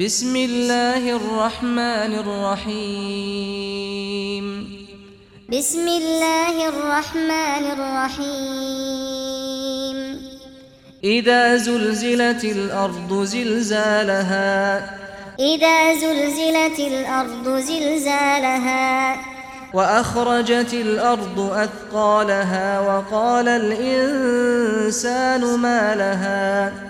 بسم الله الرحمن الرحيم بسم الله الرحمن الرحيم إذا زلزلت الأرض زلزالها إذا زلزلت الأرض زلزالها وأخرجت الأرض أثقالها وقال الإنسان ما لها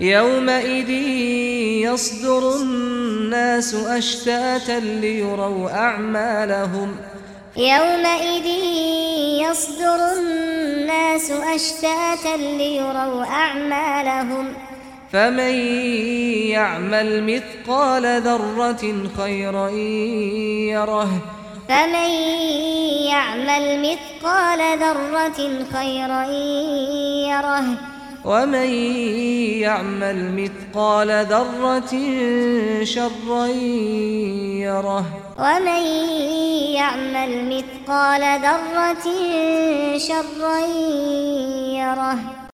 يومئذ يصدر الناس أشتاتا ليروا أعمالهم. يومئذ يصدر الناس أشتاتا ليروا أعمالهم. فمن يعمل مثقال ذرة خيرا يره. فمن يعمل مثقال ذرة خيرا يره. ومن يعمل مثقال ذرة شرا يره ومن يعمل مثقال ذرة شرا يره